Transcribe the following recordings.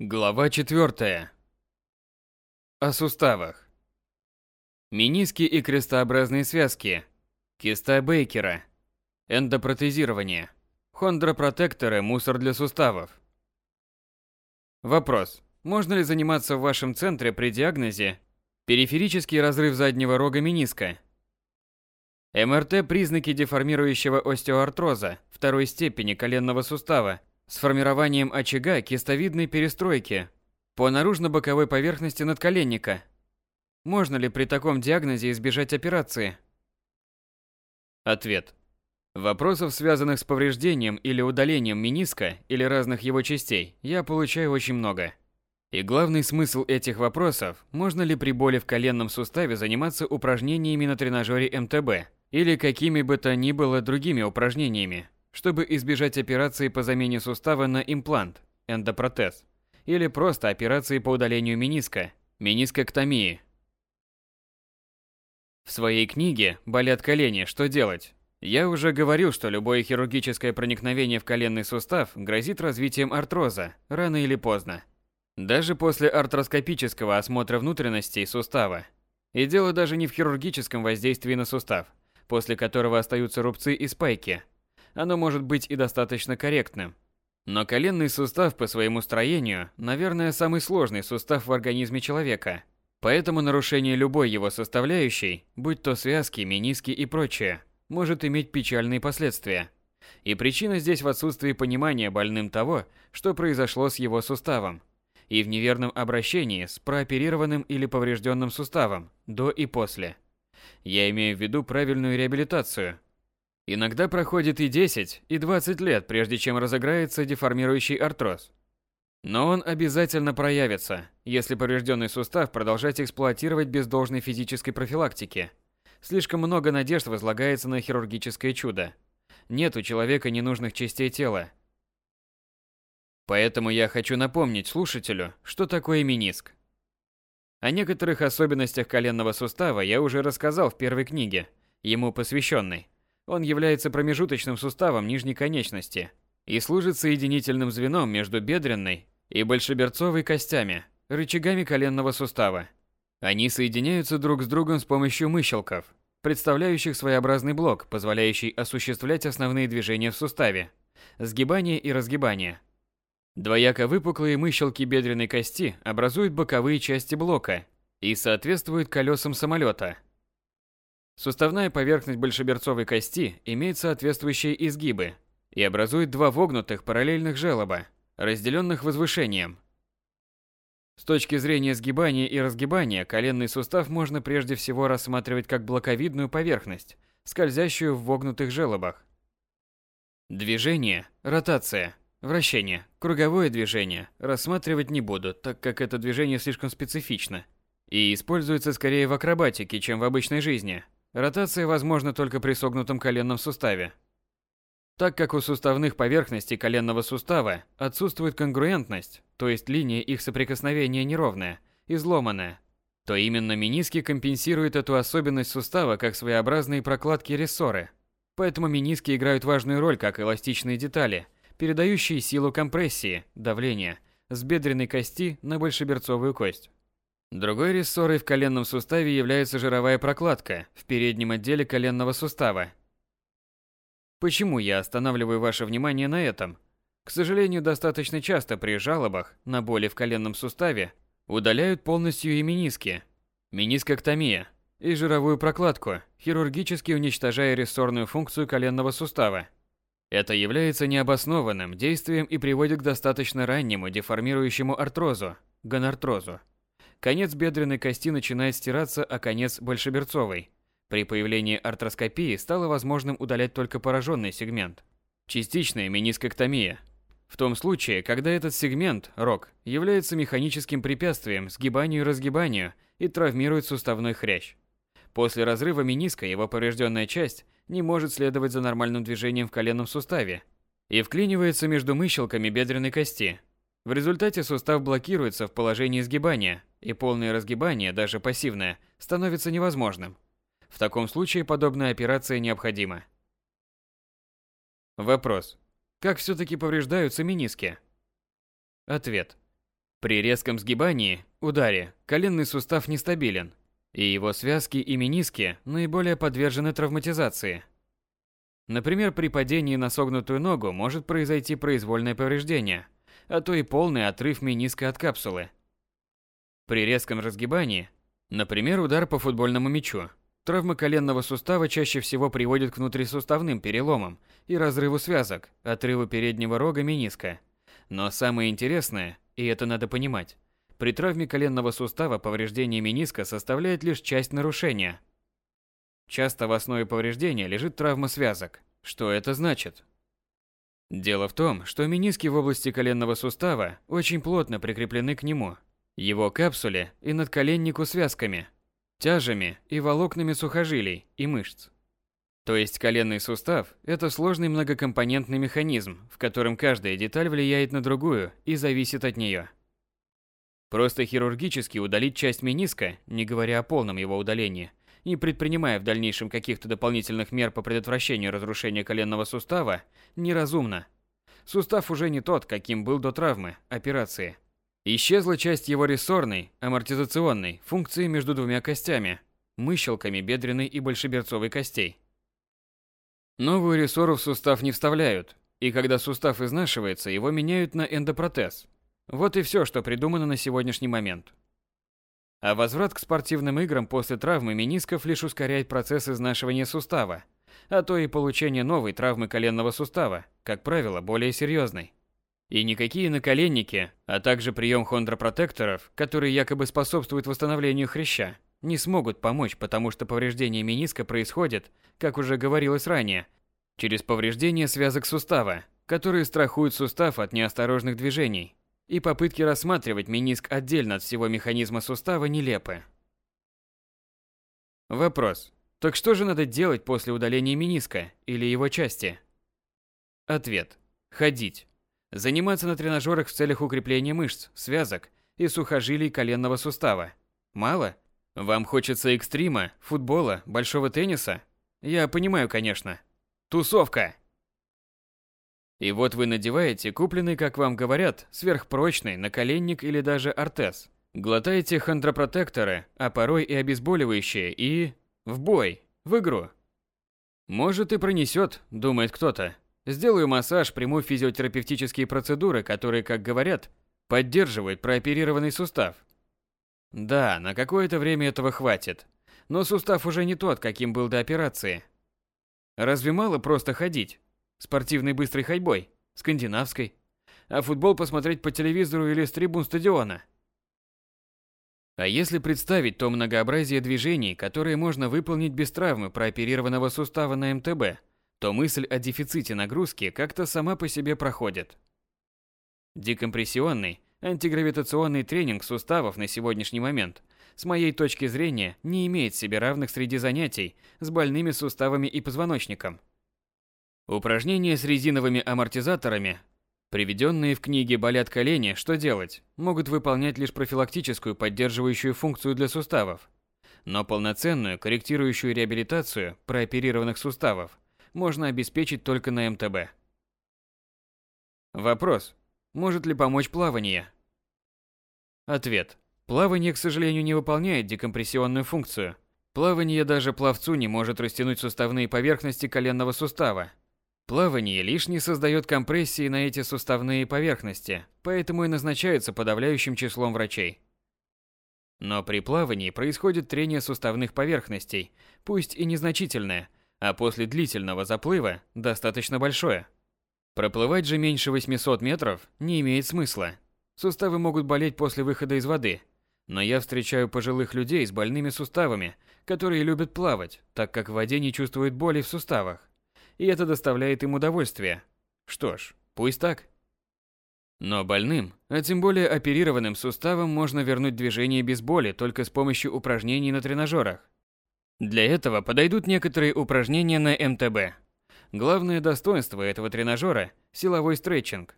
Глава 4. О суставах. Мениски и крестообразные связки. Киста Бейкера. Эндопротезирование. Хондропротекторы – мусор для суставов. Вопрос. Можно ли заниматься в вашем центре при диагнозе периферический разрыв заднего рога мениска? МРТ – признаки деформирующего остеоартроза второй степени коленного сустава с формированием очага кистовидной перестройки по наружно-боковой поверхности надколенника. Можно ли при таком диагнозе избежать операции? Ответ. Вопросов, связанных с повреждением или удалением мениска или разных его частей, я получаю очень много. И главный смысл этих вопросов – можно ли при боли в коленном суставе заниматься упражнениями на тренажере МТБ или какими бы то ни было другими упражнениями, чтобы избежать операции по замене сустава на имплант, эндопротез, или просто операции по удалению мениска, менискоктомии. В своей книге «Болят колени. Что делать?» я уже говорил, что любое хирургическое проникновение в коленный сустав грозит развитием артроза, рано или поздно. Даже после артроскопического осмотра внутренностей сустава. И дело даже не в хирургическом воздействии на сустав, после которого остаются рубцы и спайки – оно может быть и достаточно корректным. Но коленный сустав по своему строению, наверное, самый сложный сустав в организме человека. Поэтому нарушение любой его составляющей, будь то связки, мениски и прочее, может иметь печальные последствия. И причина здесь в отсутствии понимания больным того, что произошло с его суставом, и в неверном обращении с прооперированным или поврежденным суставом до и после. Я имею в виду правильную реабилитацию, Иногда проходит и 10, и 20 лет, прежде чем разыграется деформирующий артроз. Но он обязательно проявится, если поврежденный сустав продолжать эксплуатировать без должной физической профилактики. Слишком много надежд возлагается на хирургическое чудо. Нет у человека ненужных частей тела. Поэтому я хочу напомнить слушателю, что такое мениск. О некоторых особенностях коленного сустава я уже рассказал в первой книге, ему посвященной. Он является промежуточным суставом нижней конечности и служит соединительным звеном между бедренной и большеберцовой костями, рычагами коленного сустава. Они соединяются друг с другом с помощью мыщелков, представляющих своеобразный блок, позволяющий осуществлять основные движения в суставе – сгибание и разгибание. Двояко выпуклые мыщелки бедренной кости образуют боковые части блока и соответствуют колесам самолета – Суставная поверхность большеберцовой кости имеет соответствующие изгибы и образует два вогнутых параллельных желоба, разделенных возвышением. С точки зрения сгибания и разгибания, коленный сустав можно прежде всего рассматривать как блоковидную поверхность, скользящую в вогнутых желобах. Движение, ротация, вращение, круговое движение рассматривать не буду, так как это движение слишком специфично и используется скорее в акробатике, чем в обычной жизни – Ротация возможна только при согнутом коленном суставе. Так как у суставных поверхностей коленного сустава отсутствует конгруентность, то есть линия их соприкосновения неровная, изломанная, то именно мениски компенсируют эту особенность сустава как своеобразные прокладки-рессоры. Поэтому мениски играют важную роль как эластичные детали, передающие силу компрессии, давления, с бедренной кости на большеберцовую кость. Другой рессорой в коленном суставе является жировая прокладка в переднем отделе коленного сустава. Почему я останавливаю ваше внимание на этом? К сожалению, достаточно часто при жалобах на боли в коленном суставе удаляют полностью и мениски, менискоктомия, и жировую прокладку, хирургически уничтожая рессорную функцию коленного сустава. Это является необоснованным действием и приводит к достаточно раннему деформирующему артрозу, гонартрозу. Конец бедренной кости начинает стираться, а конец большеберцовой. При появлении артроскопии стало возможным удалять только пораженный сегмент. Частичная менискоктомия. В том случае, когда этот сегмент, рог, является механическим препятствием сгибанию и разгибанию и травмирует суставной хрящ. После разрыва мениска его поврежденная часть не может следовать за нормальным движением в коленном суставе и вклинивается между мыщелками бедренной кости. В результате сустав блокируется в положении сгибания, и полное разгибание, даже пассивное, становится невозможным. В таком случае подобная операция необходима. Вопрос. Как все-таки повреждаются мениски? Ответ. При резком сгибании, ударе, коленный сустав нестабилен, и его связки и мениски наиболее подвержены травматизации. Например, при падении на согнутую ногу может произойти произвольное повреждение, а то и полный отрыв мениска от капсулы. При резком разгибании, например, удар по футбольному мячу, травма коленного сустава чаще всего приводит к внутрисуставным переломам и разрыву связок, отрыву переднего рога мениска. Но самое интересное, и это надо понимать, при травме коленного сустава повреждение мениска составляет лишь часть нарушения. Часто в основе повреждения лежит травма связок. Что это значит? Дело в том, что мениски в области коленного сустава очень плотно прикреплены к нему, его капсуле и надколеннику связками, тяжами и волокнами сухожилий и мышц. То есть коленный сустав – это сложный многокомпонентный механизм, в котором каждая деталь влияет на другую и зависит от нее. Просто хирургически удалить часть мениска, не говоря о полном его удалении, не предпринимая в дальнейшем каких-то дополнительных мер по предотвращению разрушения коленного сустава, неразумно. Сустав уже не тот, каким был до травмы, операции. Исчезла часть его рессорной, амортизационной функции между двумя костями, мыщелками бедренной и большеберцовой костей. Новую рессору в сустав не вставляют, и когда сустав изнашивается, его меняют на эндопротез – вот и все, что придумано на сегодняшний момент. А возврат к спортивным играм после травмы менисков лишь ускоряет процесс изнашивания сустава, а то и получение новой травмы коленного сустава, как правило, более серьезной. И никакие наколенники, а также прием хондропротекторов, которые якобы способствуют восстановлению хряща, не смогут помочь, потому что повреждение мениска происходит, как уже говорилось ранее, через повреждение связок сустава, которые страхуют сустав от неосторожных движений, и попытки рассматривать мениск отдельно от всего механизма сустава нелепы. Вопрос. Так что же надо делать после удаления мениска или его части? Ответ. Ходить. Заниматься на тренажерах в целях укрепления мышц, связок и сухожилий коленного сустава. Мало? Вам хочется экстрима, футбола, большого тенниса? Я понимаю, конечно. Тусовка! И вот вы надеваете купленный, как вам говорят, сверхпрочный наколенник или даже ортез. Глотаете хондропротекторы, а порой и обезболивающие, и... В бой, в игру. Может и пронесет, думает кто-то. Сделаю массаж, приму физиотерапевтические процедуры, которые, как говорят, поддерживают прооперированный сустав. Да, на какое-то время этого хватит. Но сустав уже не тот, каким был до операции. Разве мало просто ходить? Спортивной быстрой ходьбой, скандинавской. А футбол посмотреть по телевизору или с трибун стадиона. А если представить то многообразие движений, которые можно выполнить без травмы прооперированного сустава на МТБ, то мысль о дефиците нагрузки как-то сама по себе проходит. Декомпрессионный, антигравитационный тренинг суставов на сегодняшний момент, с моей точки зрения, не имеет себе равных среди занятий с больными суставами и позвоночником. Упражнения с резиновыми амортизаторами, приведенные в книге «Болят колени. Что делать?», могут выполнять лишь профилактическую поддерживающую функцию для суставов. Но полноценную корректирующую реабилитацию прооперированных суставов можно обеспечить только на МТБ. Вопрос. Может ли помочь плавание? Ответ. Плавание, к сожалению, не выполняет декомпрессионную функцию. Плавание даже пловцу не может растянуть суставные поверхности коленного сустава, Плавание лишний создает компрессии на эти суставные поверхности, поэтому и назначаются подавляющим числом врачей. Но при плавании происходит трение суставных поверхностей, пусть и незначительное, а после длительного заплыва достаточно большое. Проплывать же меньше 800 метров не имеет смысла. Суставы могут болеть после выхода из воды, но я встречаю пожилых людей с больными суставами, которые любят плавать, так как в воде не чувствуют боли в суставах и это доставляет им удовольствие. Что ж, пусть так. Но больным, а тем более оперированным суставам можно вернуть движение без боли только с помощью упражнений на тренажерах. Для этого подойдут некоторые упражнения на МТБ. Главное достоинство этого тренажера – силовой стретчинг.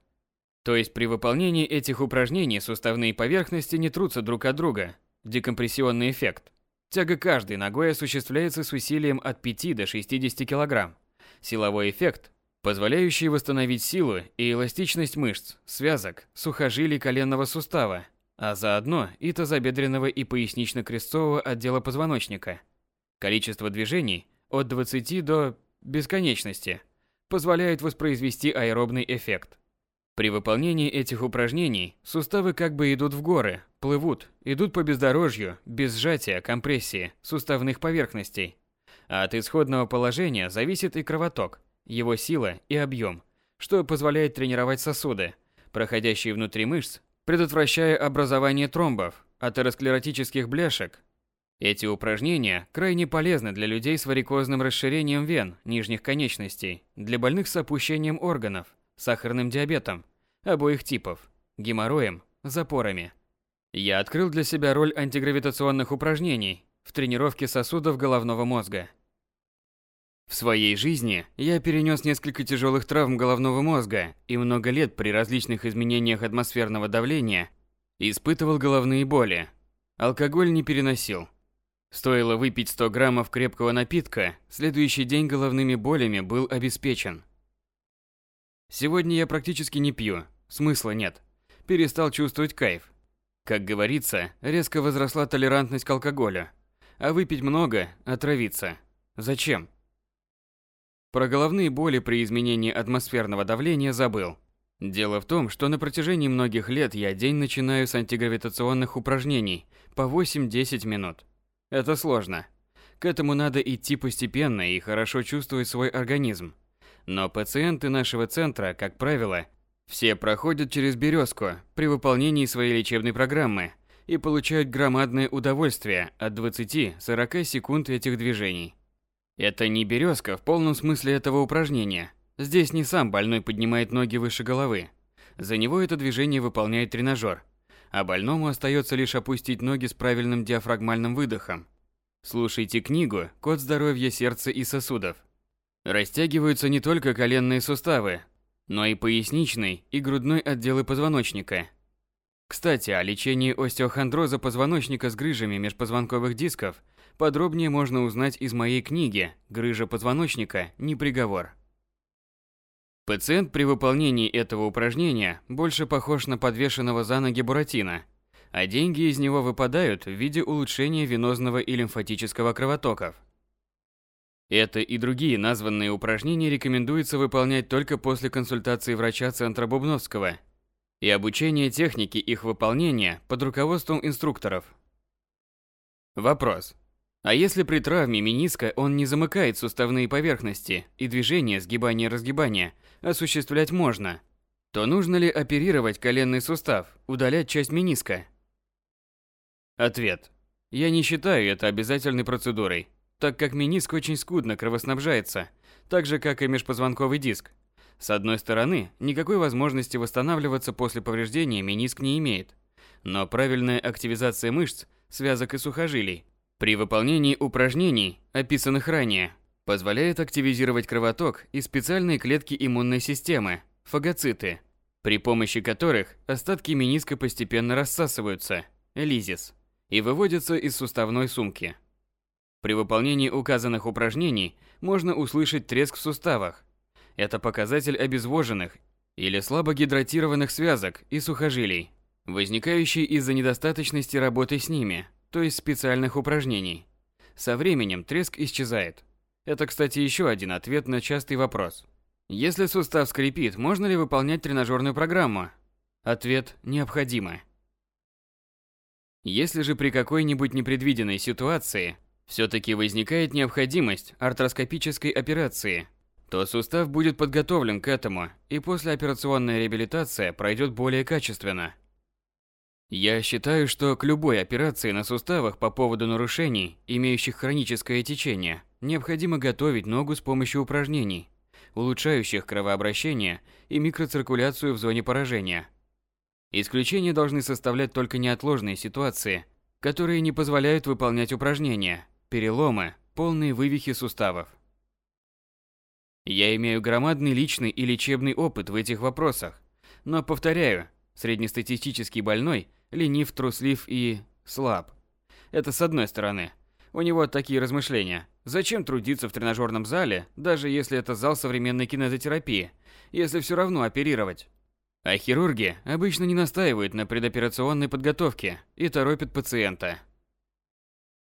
То есть при выполнении этих упражнений суставные поверхности не трутся друг от друга. Декомпрессионный эффект. Тяга каждой ногой осуществляется с усилием от 5 до 60 кг. Силовой эффект позволяющие восстановить силу и эластичность мышц, связок, сухожилий коленного сустава, а заодно и тазобедренного и пояснично-крестцового отдела позвоночника. Количество движений от 20 до бесконечности позволяет воспроизвести аэробный эффект. При выполнении этих упражнений суставы как бы идут в горы, плывут, идут по бездорожью, без сжатия, компрессии суставных поверхностей. А от исходного положения зависит и кровоток, его сила и объем, что позволяет тренировать сосуды, проходящие внутри мышц, предотвращая образование тромбов, атеросклеротических бляшек. Эти упражнения крайне полезны для людей с варикозным расширением вен нижних конечностей, для больных с опущением органов, сахарным диабетом обоих типов, геморроем, запорами. Я открыл для себя роль антигравитационных упражнений в тренировке сосудов головного мозга. В своей жизни я перенес несколько тяжелых травм головного мозга и много лет при различных изменениях атмосферного давления испытывал головные боли. Алкоголь не переносил. Стоило выпить 100 граммов крепкого напитка, следующий день головными болями был обеспечен. Сегодня я практически не пью, смысла нет. Перестал чувствовать кайф. Как говорится, резко возросла толерантность к алкоголю. А выпить много – отравиться. Зачем? Про головные боли при изменении атмосферного давления забыл. Дело в том, что на протяжении многих лет я день начинаю с антигравитационных упражнений по 8-10 минут. Это сложно. К этому надо идти постепенно и хорошо чувствовать свой организм. Но пациенты нашего центра, как правило, все проходят через березку при выполнении своей лечебной программы и получают громадное удовольствие от 20-40 секунд этих движений. Это не березка в полном смысле этого упражнения. Здесь не сам больной поднимает ноги выше головы. За него это движение выполняет тренажер. А больному остается лишь опустить ноги с правильным диафрагмальным выдохом. Слушайте книгу «Код здоровья сердца и сосудов». Растягиваются не только коленные суставы, но и поясничный и грудной отделы позвоночника. Кстати, о лечении остеохондроза позвоночника с грыжами межпозвонковых дисков Подробнее можно узнать из моей книги «Грыжа позвоночника. Не приговор». Пациент при выполнении этого упражнения больше похож на подвешенного за ноги буратино, а деньги из него выпадают в виде улучшения венозного и лимфатического кровотоков. Это и другие названные упражнения рекомендуется выполнять только после консультации врача Центра Бубновского и обучения технике их выполнения под руководством инструкторов. Вопрос. А если при травме мениска он не замыкает суставные поверхности и движение сгибания-разгибания осуществлять можно, то нужно ли оперировать коленный сустав, удалять часть мениска? Ответ. Я не считаю это обязательной процедурой, так как мениск очень скудно кровоснабжается, так же как и межпозвонковый диск. С одной стороны, никакой возможности восстанавливаться после повреждения мениск не имеет, но правильная активизация мышц, связок и сухожилий при выполнении упражнений, описанных ранее, позволяет активизировать кровоток и специальные клетки иммунной системы – фагоциты, при помощи которых остатки мениска постепенно рассасываются – лизис, и выводятся из суставной сумки. При выполнении указанных упражнений можно услышать треск в суставах. Это показатель обезвоженных или слабо гидратированных связок и сухожилий, возникающий из-за недостаточности работы с ними – то есть специальных упражнений. Со временем треск исчезает. Это, кстати, еще один ответ на частый вопрос. Если сустав скрипит, можно ли выполнять тренажерную программу? Ответ – необходимо. Если же при какой-нибудь непредвиденной ситуации все-таки возникает необходимость артроскопической операции, то сустав будет подготовлен к этому, и послеоперационная реабилитация пройдет более качественно. Я считаю, что к любой операции на суставах по поводу нарушений, имеющих хроническое течение, необходимо готовить ногу с помощью упражнений, улучшающих кровообращение и микроциркуляцию в зоне поражения. Исключения должны составлять только неотложные ситуации, которые не позволяют выполнять упражнения, переломы, полные вывихи суставов. Я имею громадный личный и лечебный опыт в этих вопросах, но повторяю, среднестатистический больной – ленив, труслив и слаб. Это с одной стороны. У него такие размышления. Зачем трудиться в тренажерном зале, даже если это зал современной кинезотерапии, если все равно оперировать? А хирурги обычно не настаивают на предоперационной подготовке и торопят пациента.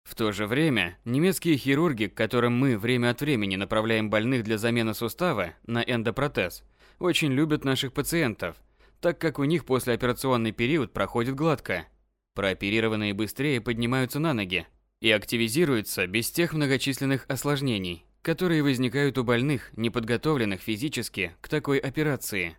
В то же время, немецкие хирурги, к которым мы время от времени направляем больных для замены сустава на эндопротез, очень любят наших пациентов, так как у них послеоперационный период проходит гладко. Прооперированные быстрее поднимаются на ноги и активизируются без тех многочисленных осложнений, которые возникают у больных, неподготовленных физически к такой операции.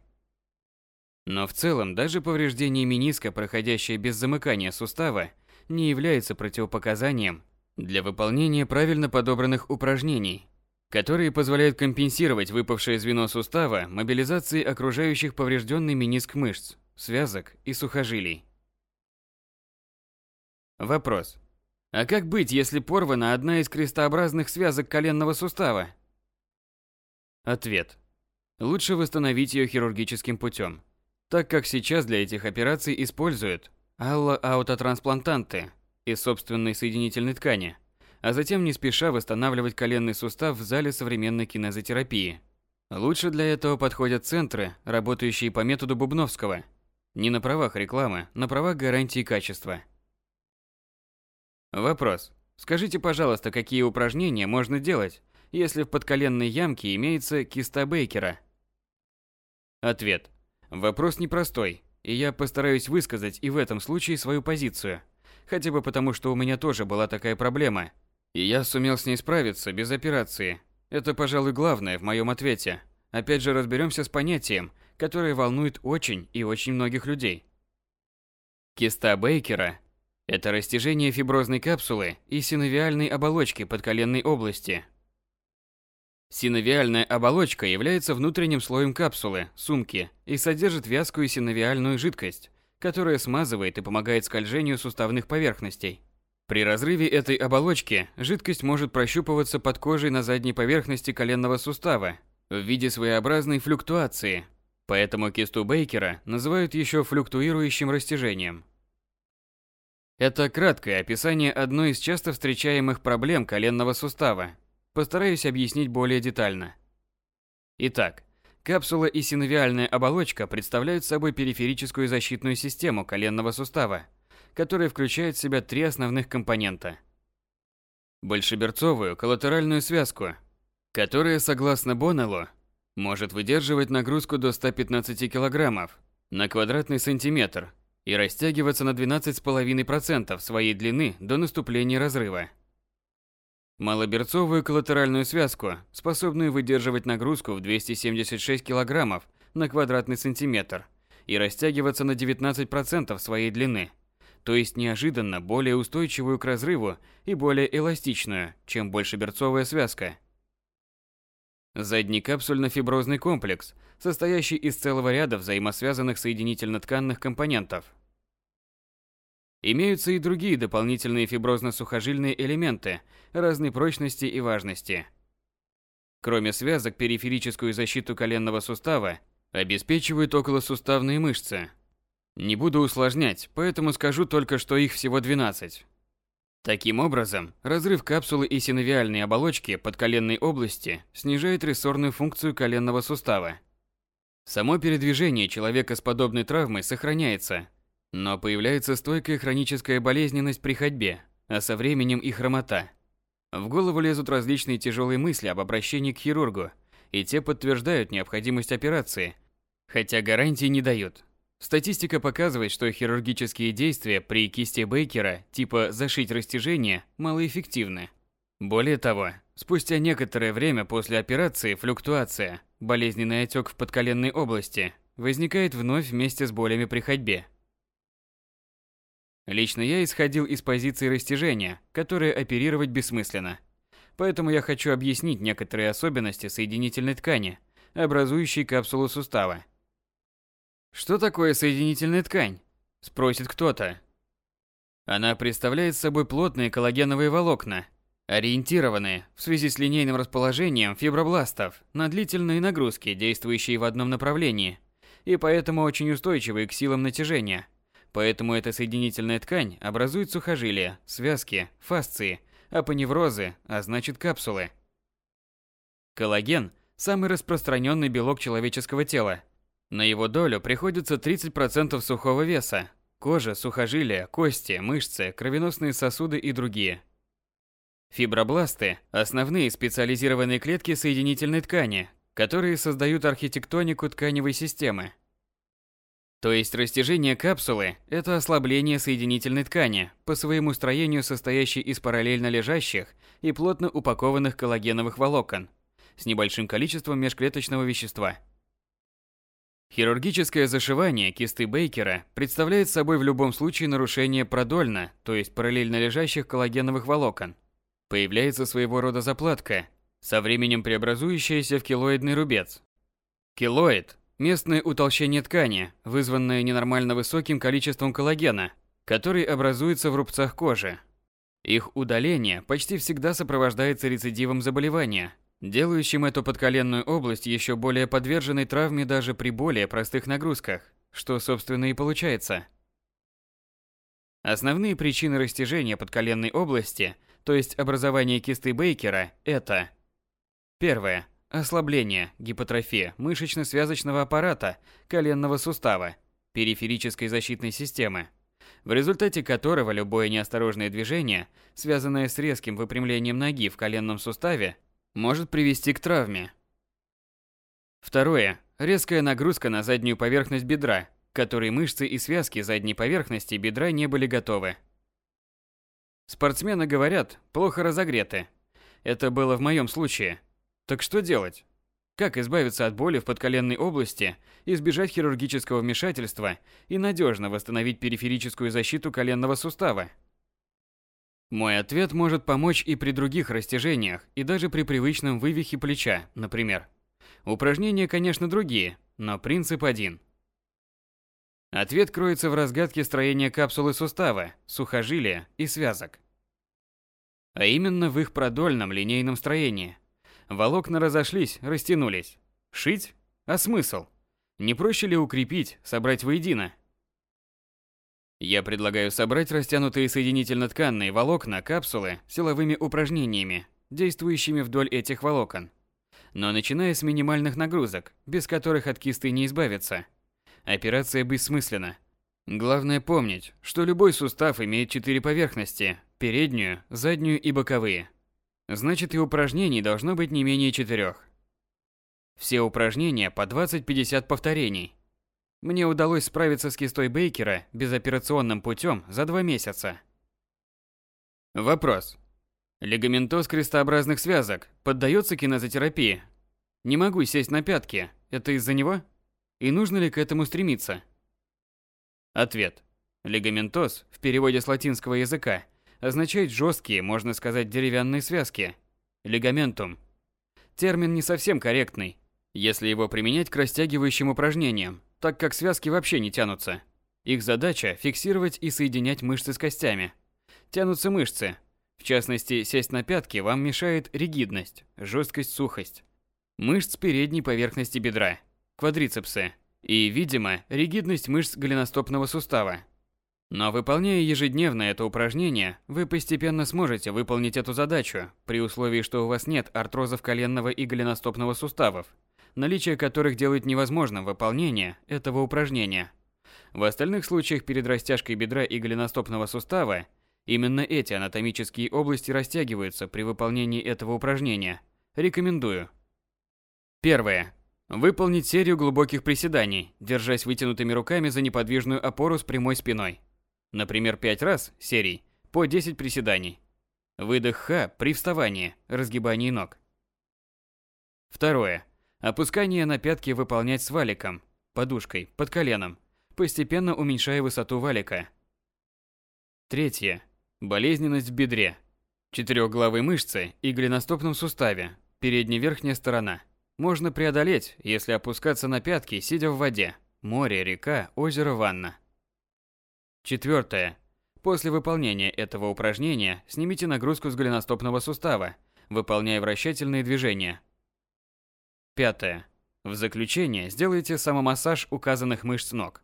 Но в целом даже повреждение мениска, проходящее без замыкания сустава, не является противопоказанием для выполнения правильно подобранных упражнений, которые позволяют компенсировать выпавшее звено сустава мобилизацией окружающих поврежденный мениск мышц, связок и сухожилий. Вопрос. А как быть, если порвана одна из крестообразных связок коленного сустава? Ответ. Лучше восстановить ее хирургическим путем, так как сейчас для этих операций используют алло-аутотрансплантанты из собственной соединительной ткани, а затем не спеша восстанавливать коленный сустав в зале современной кинезотерапии. Лучше для этого подходят центры, работающие по методу Бубновского. Не на правах рекламы, на правах гарантии качества. Вопрос. Скажите, пожалуйста, какие упражнения можно делать, если в подколенной ямке имеется киста Бейкера? Ответ. Вопрос непростой, и я постараюсь высказать и в этом случае свою позицию. Хотя бы потому, что у меня тоже была такая проблема, и я сумел с ней справиться без операции. Это, пожалуй, главное в моем ответе. Опять же разберемся с понятием, которое волнует очень и очень многих людей. Киста Бейкера это растяжение фиброзной капсулы и синовиальной оболочки подколенной области. Синовиальная оболочка является внутренним слоем капсулы, сумки, и содержит вязкую синовиальную жидкость, которая смазывает и помогает скольжению суставных поверхностей. При разрыве этой оболочки жидкость может прощупываться под кожей на задней поверхности коленного сустава в виде своеобразной флюктуации. Поэтому кисту Бейкера называют еще флюктуирующим растяжением. Это краткое описание одной из часто встречаемых проблем коленного сустава. Постараюсь объяснить более детально. Итак, капсула и синовиальная оболочка представляют собой периферическую защитную систему коленного сустава, которая включает в себя три основных компонента. Большеберцовую коллатеральную связку, которая, согласно Боннеллу, может выдерживать нагрузку до 115 кг на квадратный сантиметр и растягиваться на 12,5% своей длины до наступления разрыва. Малоберцовую коллатеральную связку, способную выдерживать нагрузку в 276 кг на квадратный сантиметр и растягиваться на 19% своей длины, то есть неожиданно более устойчивую к разрыву и более эластичную, чем большеберцовая связка. Задний капсульно-фиброзный комплекс, состоящий из целого ряда взаимосвязанных соединительно-тканных компонентов. Имеются и другие дополнительные фиброзно-сухожильные элементы разной прочности и важности. Кроме связок, периферическую защиту коленного сустава обеспечивают околосуставные мышцы. Не буду усложнять, поэтому скажу только, что их всего 12. Таким образом, разрыв капсулы и синовиальной оболочки подколенной области снижает рессорную функцию коленного сустава. Само передвижение человека с подобной травмой сохраняется, но появляется стойкая хроническая болезненность при ходьбе, а со временем и хромота. В голову лезут различные тяжелые мысли об обращении к хирургу, и те подтверждают необходимость операции, хотя гарантии не дают. Статистика показывает, что хирургические действия при кисте Бейкера типа «зашить растяжение» малоэффективны. Более того, спустя некоторое время после операции флюктуация, болезненный отек в подколенной области, возникает вновь вместе с болями при ходьбе. Лично я исходил из позиции растяжения, которое оперировать бессмысленно. Поэтому я хочу объяснить некоторые особенности соединительной ткани, образующей капсулу сустава. Что такое соединительная ткань? Спросит кто-то. Она представляет собой плотные коллагеновые волокна, ориентированные в связи с линейным расположением фибробластов на длительные нагрузки, действующие в одном направлении, и поэтому очень устойчивые к силам натяжения. Поэтому эта соединительная ткань образует сухожилия, связки, фасции, апоневрозы, а значит капсулы. Коллаген – самый распространенный белок человеческого тела. На его долю приходится 30% сухого веса, кожа, сухожилия, кости, мышцы, кровеносные сосуды и другие. Фибробласты – основные специализированные клетки соединительной ткани, которые создают архитектонику тканевой системы. То есть растяжение капсулы – это ослабление соединительной ткани, по своему строению состоящей из параллельно лежащих и плотно упакованных коллагеновых волокон с небольшим количеством межклеточного вещества. Хирургическое зашивание кисты Бейкера представляет собой в любом случае нарушение продольно, то есть параллельно лежащих коллагеновых волокон. Появляется своего рода заплатка, со временем преобразующаяся в килоидный рубец. Килоид – местное утолщение ткани, вызванное ненормально высоким количеством коллагена, который образуется в рубцах кожи. Их удаление почти всегда сопровождается рецидивом заболевания, делающим эту подколенную область еще более подверженной травме даже при более простых нагрузках, что собственно и получается. Основные причины растяжения подколенной области, то есть образования кисты Бейкера, это Первое. Ослабление, гипотрофия мышечно-связочного аппарата коленного сустава, периферической защитной системы, в результате которого любое неосторожное движение, связанное с резким выпрямлением ноги в коленном суставе, может привести к травме. Второе. Резкая нагрузка на заднюю поверхность бедра, которой мышцы и связки задней поверхности бедра не были готовы. Спортсмены говорят, плохо разогреты. Это было в моем случае. Так что делать? Как избавиться от боли в подколенной области, избежать хирургического вмешательства и надежно восстановить периферическую защиту коленного сустава? Мой ответ может помочь и при других растяжениях, и даже при привычном вывихе плеча, например. Упражнения, конечно, другие, но принцип один. Ответ кроется в разгадке строения капсулы сустава, сухожилия и связок. А именно в их продольном линейном строении – Волокна разошлись, растянулись. Шить? А смысл? Не проще ли укрепить, собрать воедино? Я предлагаю собрать растянутые соединительно-тканные волокна капсулы силовыми упражнениями, действующими вдоль этих волокон. Но начиная с минимальных нагрузок, без которых от кисты не избавиться. Операция бессмысленна. Главное помнить, что любой сустав имеет четыре поверхности – переднюю, заднюю и боковые – Значит и упражнений должно быть не менее четырех. Все упражнения по 20-50 повторений. Мне удалось справиться с кистой Бейкера безоперационным путем за два месяца. Вопрос. Лигаментоз крестообразных связок поддается кинезотерапии? Не могу сесть на пятки. Это из-за него? И нужно ли к этому стремиться? Ответ. Лигаментоз в переводе с латинского языка означает жесткие, можно сказать, деревянные связки. Лигаментум. Термин не совсем корректный, если его применять к растягивающим упражнениям, так как связки вообще не тянутся. Их задача – фиксировать и соединять мышцы с костями. Тянутся мышцы. В частности, сесть на пятки вам мешает ригидность, жесткость, сухость. Мышц передней поверхности бедра, квадрицепсы и, видимо, ригидность мышц голеностопного сустава, но выполняя ежедневно это упражнение, вы постепенно сможете выполнить эту задачу, при условии, что у вас нет артрозов коленного и голеностопного суставов, наличие которых делает невозможным выполнение этого упражнения. В остальных случаях перед растяжкой бедра и голеностопного сустава именно эти анатомические области растягиваются при выполнении этого упражнения. Рекомендую. Первое. Выполнить серию глубоких приседаний, держась вытянутыми руками за неподвижную опору с прямой спиной. Например, 5 раз серий по 10 приседаний. Выдох Х при вставании, разгибании ног. Второе. Опускание на пятки выполнять с валиком, подушкой, под коленом, постепенно уменьшая высоту валика. Третье. Болезненность в бедре. Четырехглавой мышцы и голеностопном суставе, передняя верхняя сторона. Можно преодолеть, если опускаться на пятки, сидя в воде. Море, река, озеро, ванна. Четвертое. После выполнения этого упражнения снимите нагрузку с голеностопного сустава, выполняя вращательные движения. Пятое. В заключение сделайте самомассаж указанных мышц ног.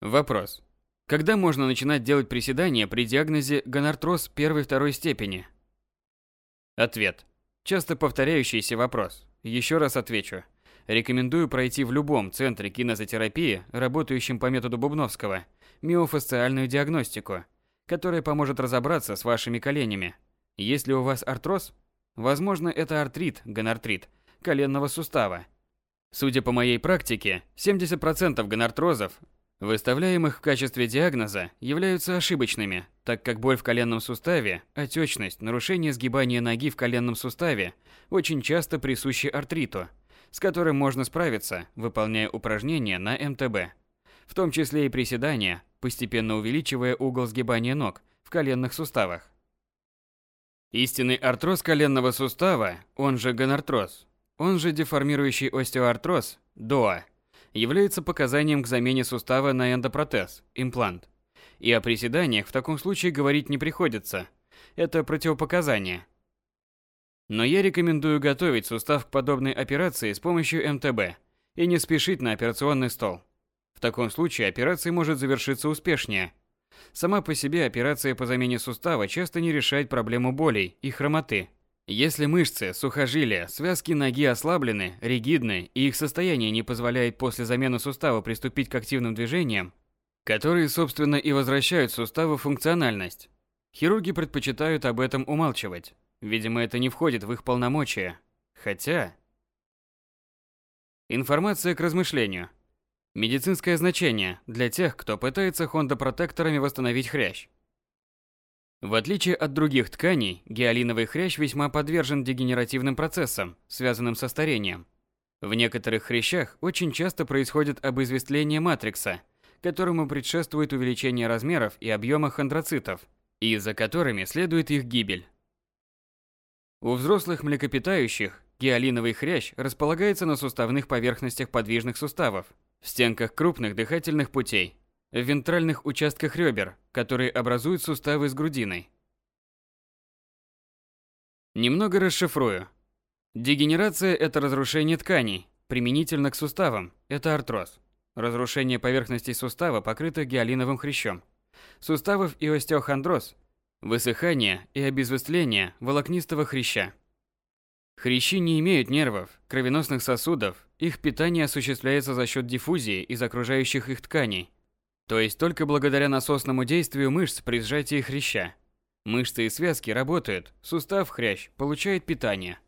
Вопрос. Когда можно начинать делать приседания при диагнозе гонартроз первой-второй степени? Ответ. Часто повторяющийся вопрос. Еще раз отвечу. Рекомендую пройти в любом центре кинезотерапии, работающем по методу Бубновского, миофасциальную диагностику, которая поможет разобраться с вашими коленями. Если у вас артроз, возможно, это артрит, гонартрит, коленного сустава. Судя по моей практике, 70% гонартрозов выставляемых в качестве диагноза, являются ошибочными, так как боль в коленном суставе, отечность, нарушение сгибания ноги в коленном суставе очень часто присущи артриту, с которым можно справиться, выполняя упражнения на МТБ, в том числе и приседания, постепенно увеличивая угол сгибания ног в коленных суставах. Истинный артроз коленного сустава, он же гонартроз, он же деформирующий остеоартроз, ДОА, является показанием к замене сустава на эндопротез, имплант. И о приседаниях в таком случае говорить не приходится. Это противопоказание. Но я рекомендую готовить сустав к подобной операции с помощью МТБ и не спешить на операционный стол. В таком случае операция может завершиться успешнее. Сама по себе операция по замене сустава часто не решает проблему болей и хромоты, если мышцы, сухожилия, связки ноги ослаблены, ригидны и их состояние не позволяет после замены сустава приступить к активным движениям, которые, собственно, и возвращают суставу функциональность, хирурги предпочитают об этом умалчивать. Видимо, это не входит в их полномочия. Хотя... Информация к размышлению. Медицинское значение для тех, кто пытается хондопротекторами восстановить хрящ. В отличие от других тканей, гиалиновый хрящ весьма подвержен дегенеративным процессам, связанным со старением. В некоторых хрящах очень часто происходит обызвестление матрикса, которому предшествует увеличение размеров и объема хондроцитов, и за которыми следует их гибель. У взрослых млекопитающих гиалиновый хрящ располагается на суставных поверхностях подвижных суставов, в стенках крупных дыхательных путей, в вентральных участках ребер, которые образуют суставы с грудиной. Немного расшифрую. Дегенерация – это разрушение тканей, применительно к суставам – это артроз. Разрушение поверхностей сустава, покрытых гиалиновым хрящом. Суставов и остеохондроз – высыхание и обезвестление волокнистого хряща. Хрящи не имеют нервов, кровеносных сосудов, их питание осуществляется за счет диффузии из окружающих их тканей – то есть только благодаря насосному действию мышц при сжатии хряща. Мышцы и связки работают, сустав хрящ получает питание.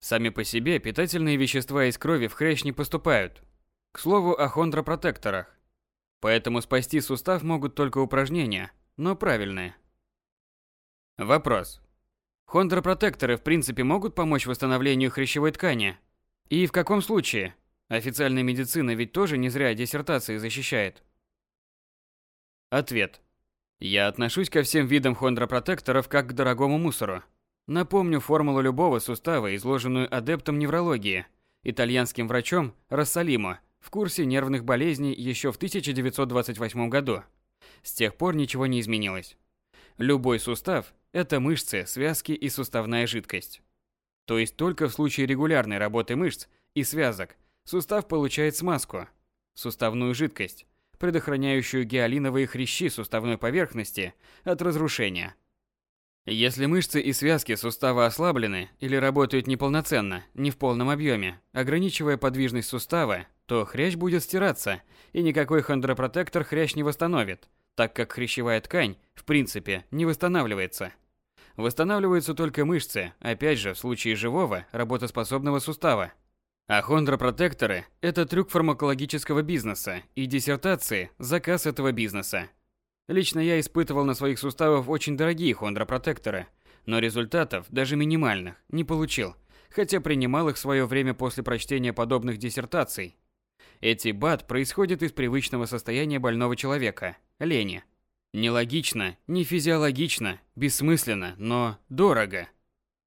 Сами по себе питательные вещества из крови в хрящ не поступают. К слову о хондропротекторах. Поэтому спасти сустав могут только упражнения, но правильные. Вопрос. Хондропротекторы в принципе могут помочь восстановлению хрящевой ткани? И в каком случае? Официальная медицина ведь тоже не зря диссертации защищает. Ответ. Я отношусь ко всем видам хондропротекторов как к дорогому мусору. Напомню формулу любого сустава, изложенную адептом неврологии, итальянским врачом Рассалимо в курсе нервных болезней еще в 1928 году. С тех пор ничего не изменилось. Любой сустав – это мышцы, связки и суставная жидкость. То есть только в случае регулярной работы мышц и связок сустав получает смазку – суставную жидкость, предохраняющую гиалиновые хрящи суставной поверхности от разрушения. Если мышцы и связки сустава ослаблены или работают неполноценно, не в полном объеме, ограничивая подвижность сустава, то хрящ будет стираться, и никакой хондропротектор хрящ не восстановит, так как хрящевая ткань, в принципе, не восстанавливается. Восстанавливаются только мышцы, опять же, в случае живого, работоспособного сустава. А хондропротекторы – это трюк фармакологического бизнеса и диссертации – заказ этого бизнеса. Лично я испытывал на своих суставах очень дорогие хондропротекторы, но результатов, даже минимальных, не получил, хотя принимал их в свое время после прочтения подобных диссертаций. Эти БАД происходят из привычного состояния больного человека – лени. Нелогично, не физиологично, бессмысленно, но дорого –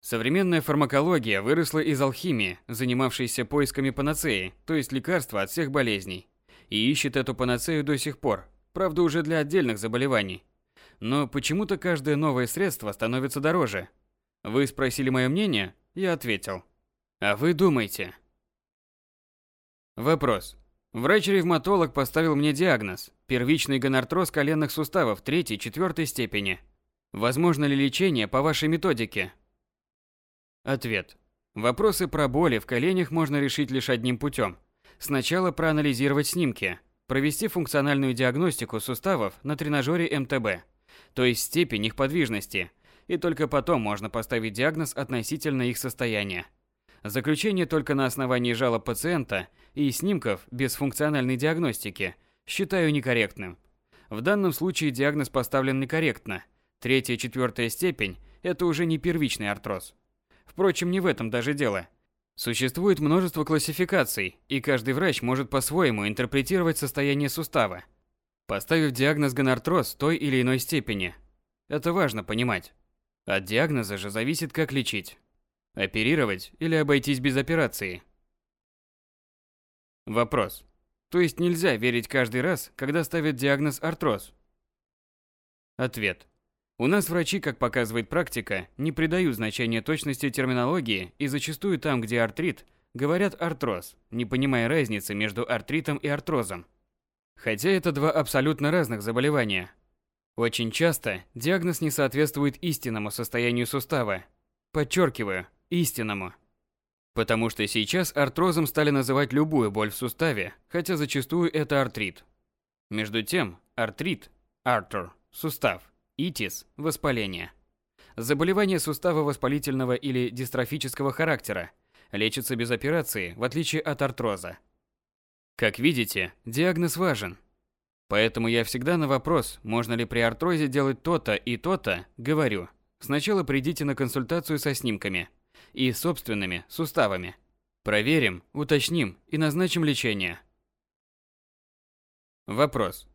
Современная фармакология выросла из алхимии, занимавшейся поисками панацеи, то есть лекарства от всех болезней. И ищет эту панацею до сих пор, правда уже для отдельных заболеваний. Но почему-то каждое новое средство становится дороже. Вы спросили мое мнение, я ответил. А вы думаете? Вопрос. Врач-ревматолог поставил мне диагноз – первичный гонартроз коленных суставов третьей-четвертой степени. Возможно ли лечение по вашей методике? Ответ. Вопросы про боли в коленях можно решить лишь одним путем. Сначала проанализировать снимки, провести функциональную диагностику суставов на тренажере МТБ, то есть степень их подвижности, и только потом можно поставить диагноз относительно их состояния. Заключение только на основании жалоб пациента и снимков без функциональной диагностики считаю некорректным. В данном случае диагноз поставлен некорректно. Третья-четвертая степень – это уже не первичный артроз. Впрочем, не в этом даже дело. Существует множество классификаций, и каждый врач может по-своему интерпретировать состояние сустава, поставив диагноз гонартроз той или иной степени. Это важно понимать. От диагноза же зависит, как лечить. Оперировать или обойтись без операции. Вопрос. То есть нельзя верить каждый раз, когда ставят диагноз артроз? Ответ. У нас врачи, как показывает практика, не придают значения точности терминологии и зачастую там, где артрит, говорят артроз, не понимая разницы между артритом и артрозом. Хотя это два абсолютно разных заболевания. Очень часто диагноз не соответствует истинному состоянию сустава. Подчеркиваю, истинному. Потому что сейчас артрозом стали называть любую боль в суставе, хотя зачастую это артрит. Между тем, артрит, артер, сустав, итис, воспаление. Заболевание сустава воспалительного или дистрофического характера лечится без операции, в отличие от артроза. Как видите, диагноз важен – Поэтому я всегда на вопрос, можно ли при артрозе делать то-то и то-то, говорю. Сначала придите на консультацию со снимками и собственными суставами. Проверим, уточним и назначим лечение. Вопрос.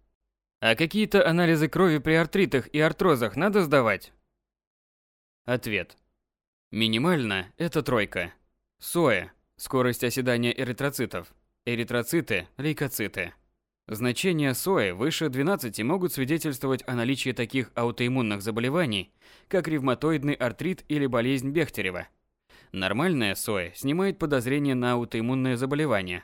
А какие-то анализы крови при артритах и артрозах надо сдавать? Ответ. Минимально это тройка. СОЭ – скорость оседания эритроцитов, эритроциты, лейкоциты – Значения СОЭ выше 12 могут свидетельствовать о наличии таких аутоиммунных заболеваний, как ревматоидный артрит или болезнь Бехтерева. Нормальная СОЭ снимает подозрение на аутоиммунное заболевание.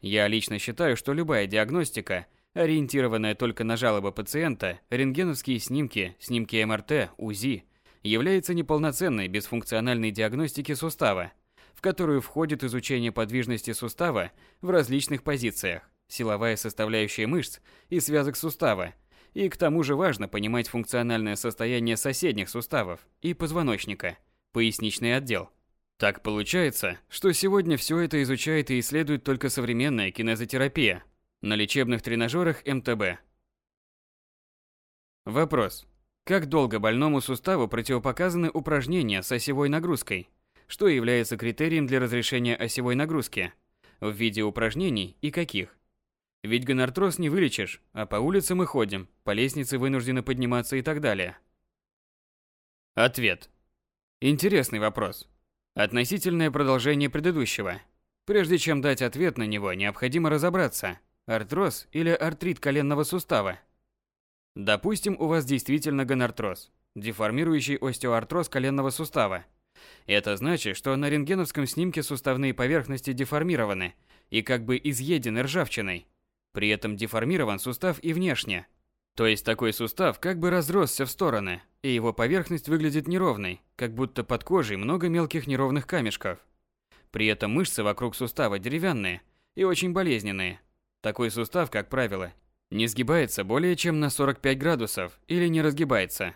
Я лично считаю, что любая диагностика, ориентированная только на жалобы пациента, рентгеновские снимки, снимки МРТ, УЗИ, является неполноценной без функциональной диагностики сустава, в которую входит изучение подвижности сустава в различных позициях силовая составляющая мышц и связок сустава, и к тому же важно понимать функциональное состояние соседних суставов и позвоночника, поясничный отдел. Так получается, что сегодня все это изучает и исследует только современная кинезотерапия на лечебных тренажерах МТБ. Вопрос. Как долго больному суставу противопоказаны упражнения с осевой нагрузкой? Что является критерием для разрешения осевой нагрузки? В виде упражнений и каких? Ведь гонартроз не вылечишь, а по улице мы ходим, по лестнице вынуждены подниматься и так далее. Ответ. Интересный вопрос. Относительное продолжение предыдущего. Прежде чем дать ответ на него, необходимо разобраться, артроз или артрит коленного сустава. Допустим, у вас действительно гонартроз, деформирующий остеоартроз коленного сустава. Это значит, что на рентгеновском снимке суставные поверхности деформированы и как бы изъедены ржавчиной. При этом деформирован сустав и внешне. То есть такой сустав как бы разросся в стороны, и его поверхность выглядит неровной, как будто под кожей много мелких неровных камешков. При этом мышцы вокруг сустава деревянные и очень болезненные. Такой сустав, как правило, не сгибается более чем на 45 градусов или не разгибается.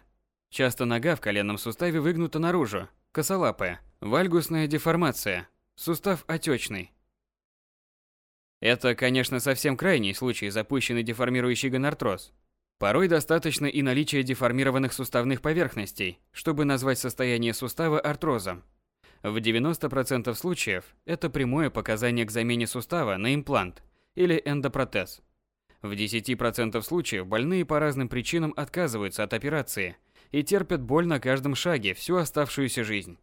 Часто нога в коленном суставе выгнута наружу, косолапая, вальгусная деформация, сустав отечный, это, конечно, совсем крайний случай запущенный деформирующий гонартроз. Порой достаточно и наличия деформированных суставных поверхностей, чтобы назвать состояние сустава артрозом. В 90% случаев это прямое показание к замене сустава на имплант или эндопротез. В 10% случаев больные по разным причинам отказываются от операции и терпят боль на каждом шаге всю оставшуюся жизнь.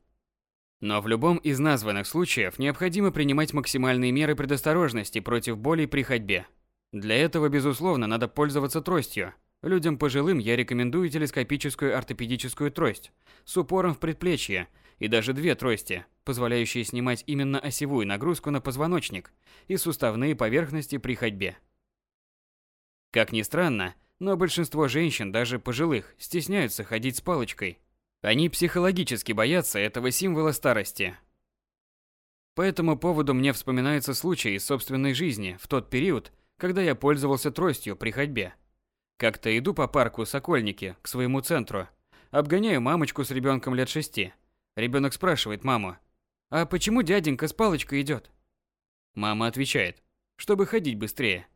Но в любом из названных случаев необходимо принимать максимальные меры предосторожности против боли при ходьбе. Для этого, безусловно, надо пользоваться тростью. Людям пожилым я рекомендую телескопическую ортопедическую трость с упором в предплечье и даже две трости, позволяющие снимать именно осевую нагрузку на позвоночник и суставные поверхности при ходьбе. Как ни странно, но большинство женщин, даже пожилых, стесняются ходить с палочкой. Они психологически боятся этого символа старости. По этому поводу мне вспоминаются случаи из собственной жизни в тот период, когда я пользовался тростью при ходьбе. Как-то иду по парку Сокольники к своему центру, обгоняю мамочку с ребенком лет шести. Ребенок спрашивает маму, «А почему дяденька с палочкой идет?» Мама отвечает, «Чтобы ходить быстрее».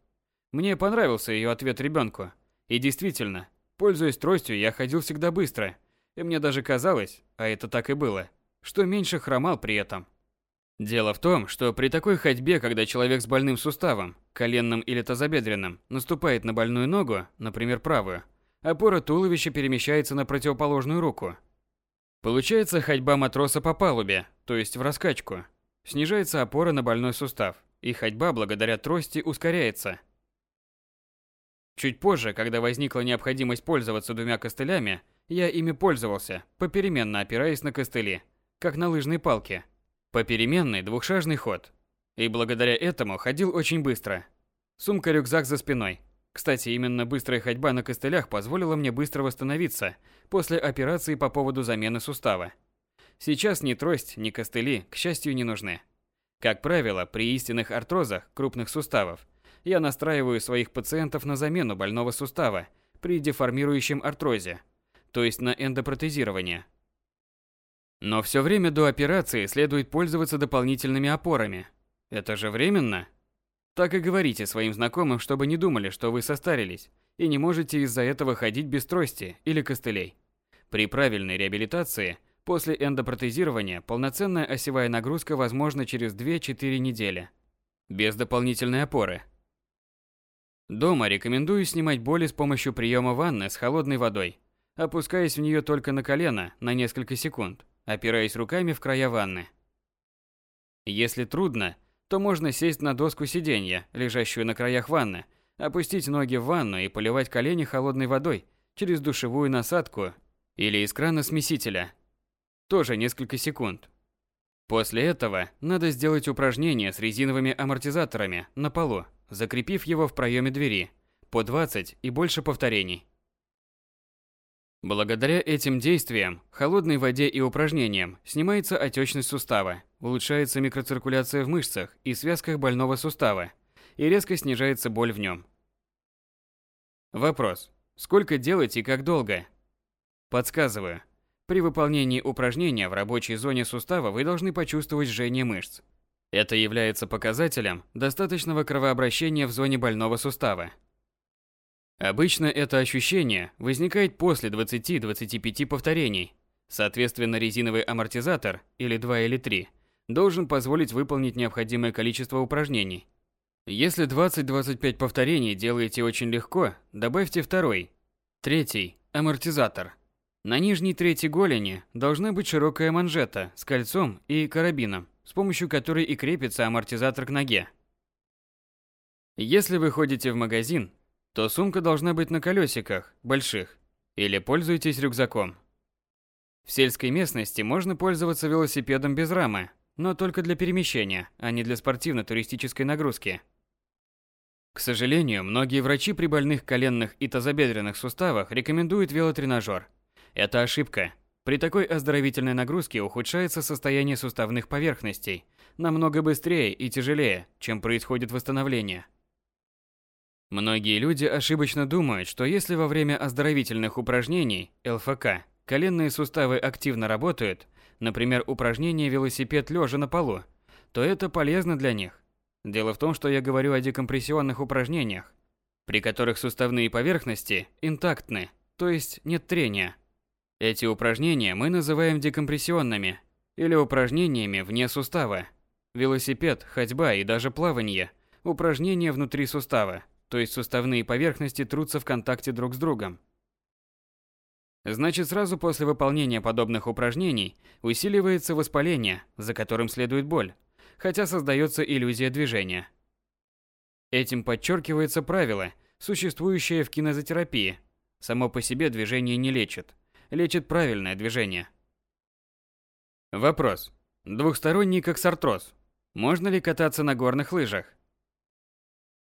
Мне понравился ее ответ ребенку. И действительно, пользуясь тростью, я ходил всегда быстро. И мне даже казалось, а это так и было, что меньше хромал при этом. Дело в том, что при такой ходьбе, когда человек с больным суставом, коленным или тазобедренным, наступает на больную ногу, например, правую, опора туловища перемещается на противоположную руку. Получается ходьба матроса по палубе, то есть в раскачку. Снижается опора на больной сустав, и ходьба благодаря трости ускоряется. Чуть позже, когда возникла необходимость пользоваться двумя костылями, я ими пользовался, попеременно опираясь на костыли, как на лыжной палке. Попеременный двухшажный ход. И благодаря этому ходил очень быстро. Сумка-рюкзак за спиной. Кстати, именно быстрая ходьба на костылях позволила мне быстро восстановиться после операции по поводу замены сустава. Сейчас ни трость, ни костыли, к счастью, не нужны. Как правило, при истинных артрозах крупных суставов я настраиваю своих пациентов на замену больного сустава при деформирующем артрозе, то есть на эндопротезирование. Но все время до операции следует пользоваться дополнительными опорами. Это же временно. Так и говорите своим знакомым, чтобы не думали, что вы состарились и не можете из-за этого ходить без трости или костылей. При правильной реабилитации после эндопротезирования полноценная осевая нагрузка возможна через 2-4 недели. Без дополнительной опоры – Дома рекомендую снимать боли с помощью приема ванны с холодной водой, опускаясь в нее только на колено на несколько секунд, опираясь руками в края ванны. Если трудно, то можно сесть на доску сиденья, лежащую на краях ванны, опустить ноги в ванну и поливать колени холодной водой через душевую насадку или из крана смесителя. Тоже несколько секунд. После этого надо сделать упражнение с резиновыми амортизаторами на полу закрепив его в проеме двери, по 20 и больше повторений. Благодаря этим действиям, холодной воде и упражнениям снимается отечность сустава, улучшается микроциркуляция в мышцах и связках больного сустава и резко снижается боль в нем. Вопрос. Сколько делать и как долго? Подсказываю. При выполнении упражнения в рабочей зоне сустава вы должны почувствовать жжение мышц, это является показателем достаточного кровообращения в зоне больного сустава. Обычно это ощущение возникает после 20-25 повторений. Соответственно, резиновый амортизатор, или 2 или 3, должен позволить выполнить необходимое количество упражнений. Если 20-25 повторений делаете очень легко, добавьте второй, третий, амортизатор. На нижней трети голени должна быть широкая манжета с кольцом и карабином с помощью которой и крепится амортизатор к ноге. Если вы ходите в магазин, то сумка должна быть на колесиках, больших, или пользуйтесь рюкзаком. В сельской местности можно пользоваться велосипедом без рамы, но только для перемещения, а не для спортивно-туристической нагрузки. К сожалению, многие врачи при больных коленных и тазобедренных суставах рекомендуют велотренажер. Это ошибка. При такой оздоровительной нагрузке ухудшается состояние суставных поверхностей намного быстрее и тяжелее, чем происходит восстановление. Многие люди ошибочно думают, что если во время оздоровительных упражнений ЛФК коленные суставы активно работают, например, упражнение велосипед лежа на полу, то это полезно для них. Дело в том, что я говорю о декомпрессионных упражнениях, при которых суставные поверхности интактны, то есть нет трения, эти упражнения мы называем декомпрессионными или упражнениями вне сустава. Велосипед, ходьба и даже плавание – упражнения внутри сустава, то есть суставные поверхности трутся в контакте друг с другом. Значит, сразу после выполнения подобных упражнений усиливается воспаление, за которым следует боль, хотя создается иллюзия движения. Этим подчеркивается правило, существующее в кинезотерапии. Само по себе движение не лечит – лечит правильное движение. Вопрос. Двухсторонний коксартроз. Можно ли кататься на горных лыжах?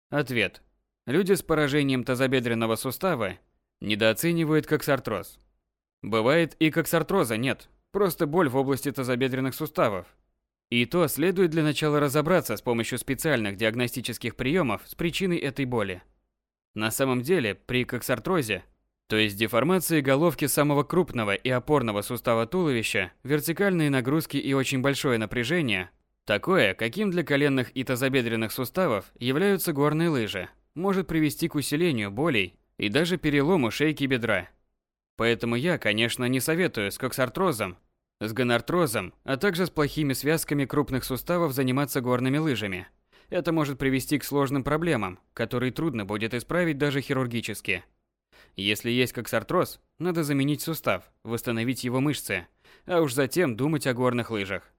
Ответ. Люди с поражением тазобедренного сустава недооценивают коксартроз. Бывает и коксартроза нет, просто боль в области тазобедренных суставов. И то следует для начала разобраться с помощью специальных диагностических приемов с причиной этой боли. На самом деле, при коксартрозе то есть деформации головки самого крупного и опорного сустава туловища, вертикальные нагрузки и очень большое напряжение, такое, каким для коленных и тазобедренных суставов являются горные лыжи, может привести к усилению болей и даже перелому шейки бедра. Поэтому я, конечно, не советую с коксартрозом, с гонартрозом, а также с плохими связками крупных суставов заниматься горными лыжами. Это может привести к сложным проблемам, которые трудно будет исправить даже хирургически. Если есть коксартроз, надо заменить сустав, восстановить его мышцы, а уж затем думать о горных лыжах.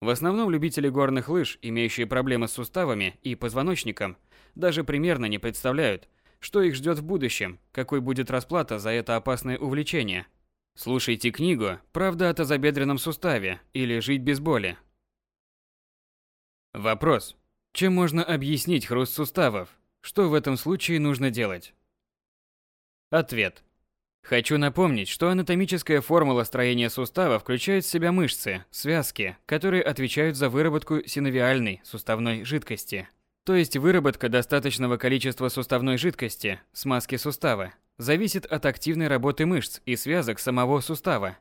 В основном любители горных лыж, имеющие проблемы с суставами и позвоночником, даже примерно не представляют, что их ждет в будущем, какой будет расплата за это опасное увлечение. Слушайте книгу «Правда о тазобедренном суставе» или «Жить без боли». Вопрос. Чем можно объяснить хруст суставов? Что в этом случае нужно делать? Ответ. Хочу напомнить, что анатомическая формула строения сустава включает в себя мышцы, связки, которые отвечают за выработку синовиальной суставной жидкости. То есть выработка достаточного количества суставной жидкости, смазки сустава, зависит от активной работы мышц и связок самого сустава.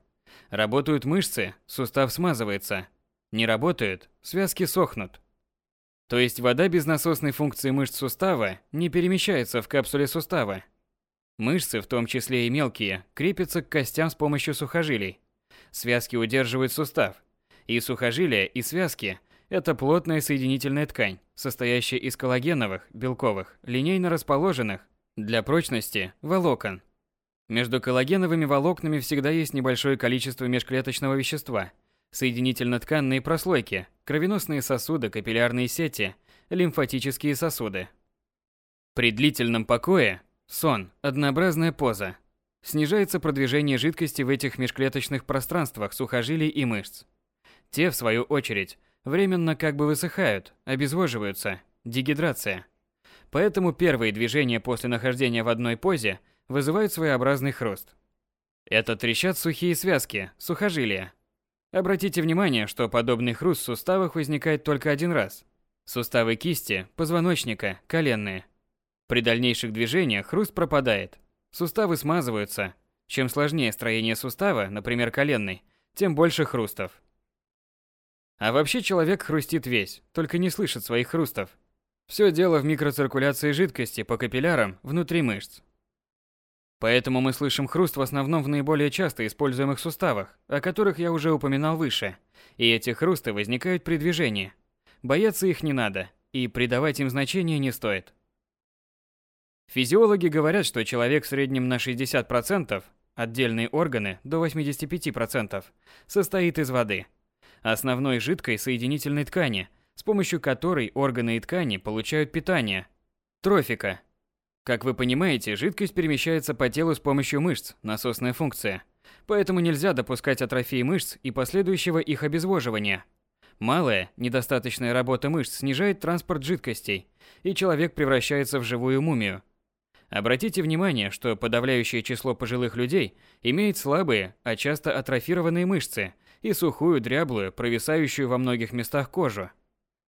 Работают мышцы, сустав смазывается. Не работают, связки сохнут. То есть вода без насосной функции мышц сустава не перемещается в капсуле сустава, Мышцы, в том числе и мелкие, крепятся к костям с помощью сухожилий. Связки удерживают сустав. И сухожилия, и связки – это плотная соединительная ткань, состоящая из коллагеновых, белковых, линейно расположенных, для прочности, волокон. Между коллагеновыми волокнами всегда есть небольшое количество межклеточного вещества, соединительно-тканные прослойки, кровеносные сосуды, капиллярные сети, лимфатические сосуды. При длительном покое Сон – однообразная поза. Снижается продвижение жидкости в этих межклеточных пространствах сухожилий и мышц. Те, в свою очередь, временно как бы высыхают, обезвоживаются, дегидрация. Поэтому первые движения после нахождения в одной позе вызывают своеобразный хруст. Это трещат сухие связки, сухожилия. Обратите внимание, что подобный хруст в суставах возникает только один раз. Суставы кисти, позвоночника, коленные – при дальнейших движениях хруст пропадает. Суставы смазываются. Чем сложнее строение сустава, например, коленный, тем больше хрустов. А вообще человек хрустит весь, только не слышит своих хрустов. Все дело в микроциркуляции жидкости по капиллярам внутри мышц. Поэтому мы слышим хруст в основном в наиболее часто используемых суставах, о которых я уже упоминал выше. И эти хрусты возникают при движении. Бояться их не надо, и придавать им значение не стоит. Физиологи говорят, что человек в среднем на 60%, отдельные органы до 85%, состоит из воды, основной жидкой соединительной ткани, с помощью которой органы и ткани получают питание, трофика. Как вы понимаете, жидкость перемещается по телу с помощью мышц, насосная функция. Поэтому нельзя допускать атрофии мышц и последующего их обезвоживания. Малая, недостаточная работа мышц снижает транспорт жидкостей, и человек превращается в живую мумию – Обратите внимание, что подавляющее число пожилых людей имеет слабые, а часто атрофированные мышцы и сухую, дряблую, провисающую во многих местах кожу.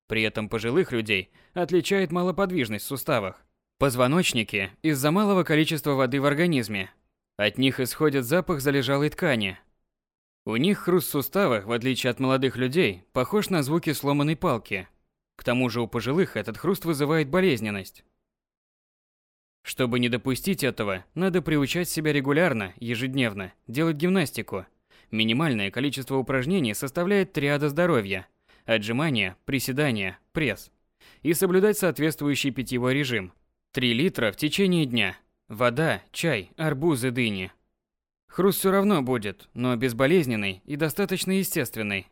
При этом пожилых людей отличает малоподвижность в суставах. Позвоночники из-за малого количества воды в организме. От них исходит запах залежалой ткани. У них хруст в суставах, в отличие от молодых людей, похож на звуки сломанной палки. К тому же у пожилых этот хруст вызывает болезненность. Чтобы не допустить этого, надо приучать себя регулярно, ежедневно, делать гимнастику. Минимальное количество упражнений составляет триада здоровья. Отжимания, приседания, пресс. И соблюдать соответствующий питьевой режим. 3 литра в течение дня. Вода, чай, арбузы, дыни. Хруст все равно будет, но безболезненный и достаточно естественный.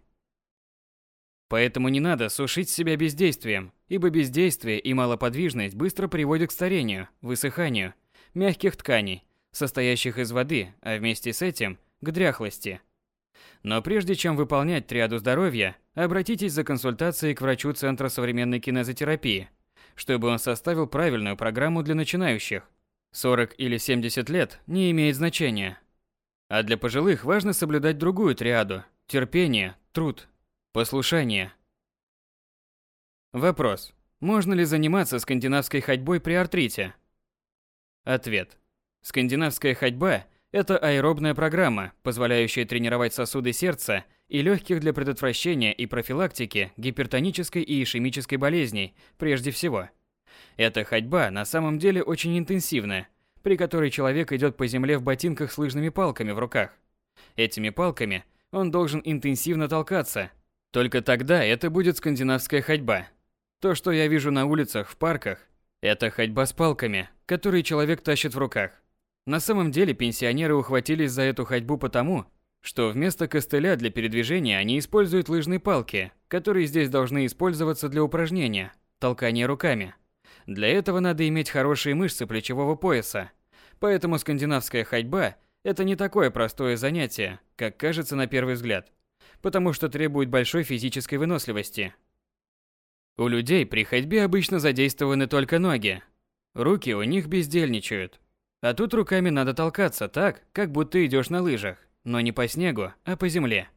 Поэтому не надо сушить себя бездействием, ибо бездействие и малоподвижность быстро приводят к старению, высыханию мягких тканей, состоящих из воды, а вместе с этим – к дряхлости. Но прежде чем выполнять триаду здоровья, обратитесь за консультацией к врачу Центра современной кинезотерапии, чтобы он составил правильную программу для начинающих. 40 или 70 лет не имеет значения. А для пожилых важно соблюдать другую триаду – терпение, труд, послушание. Вопрос. Можно ли заниматься скандинавской ходьбой при артрите? Ответ. Скандинавская ходьба – это аэробная программа, позволяющая тренировать сосуды сердца и легких для предотвращения и профилактики гипертонической и ишемической болезней прежде всего. Эта ходьба на самом деле очень интенсивная, при которой человек идет по земле в ботинках с лыжными палками в руках. Этими палками он должен интенсивно толкаться. Только тогда это будет скандинавская ходьба. То, что я вижу на улицах, в парках, это ходьба с палками, которые человек тащит в руках. На самом деле пенсионеры ухватились за эту ходьбу потому, что вместо костыля для передвижения они используют лыжные палки, которые здесь должны использоваться для упражнения – толкания руками. Для этого надо иметь хорошие мышцы плечевого пояса. Поэтому скандинавская ходьба – это не такое простое занятие, как кажется на первый взгляд, потому что требует большой физической выносливости – у людей при ходьбе обычно задействованы только ноги. Руки у них бездельничают. А тут руками надо толкаться так, как будто идешь на лыжах, но не по снегу, а по земле.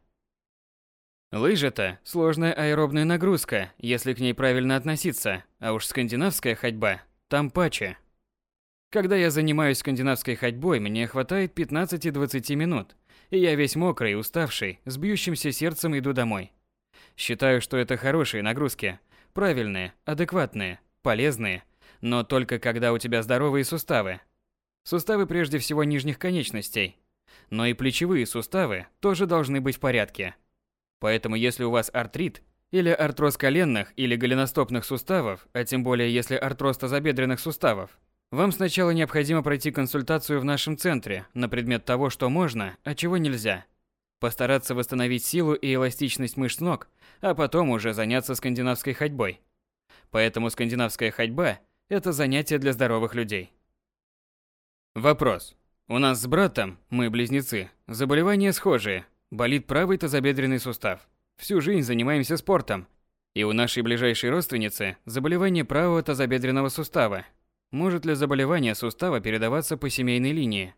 Лыжи-то сложная аэробная нагрузка, если к ней правильно относиться, а уж скандинавская ходьба там паче. Когда я занимаюсь скандинавской ходьбой, мне хватает 15-20 минут, и я весь мокрый, уставший, с бьющимся сердцем иду домой. Считаю, что это хорошие нагрузки, Правильные, адекватные, полезные, но только когда у тебя здоровые суставы. Суставы прежде всего нижних конечностей. Но и плечевые суставы тоже должны быть в порядке. Поэтому если у вас артрит, или артроз коленных или голеностопных суставов, а тем более если артроз тазобедренных суставов, вам сначала необходимо пройти консультацию в нашем центре на предмет того, что можно, а чего нельзя. Постараться восстановить силу и эластичность мышц ног, а потом уже заняться скандинавской ходьбой. Поэтому скандинавская ходьба – это занятие для здоровых людей. Вопрос. У нас с братом, мы близнецы, заболевания схожие. Болит правый тазобедренный сустав. Всю жизнь занимаемся спортом. И у нашей ближайшей родственницы заболевание правого тазобедренного сустава. Может ли заболевание сустава передаваться по семейной линии?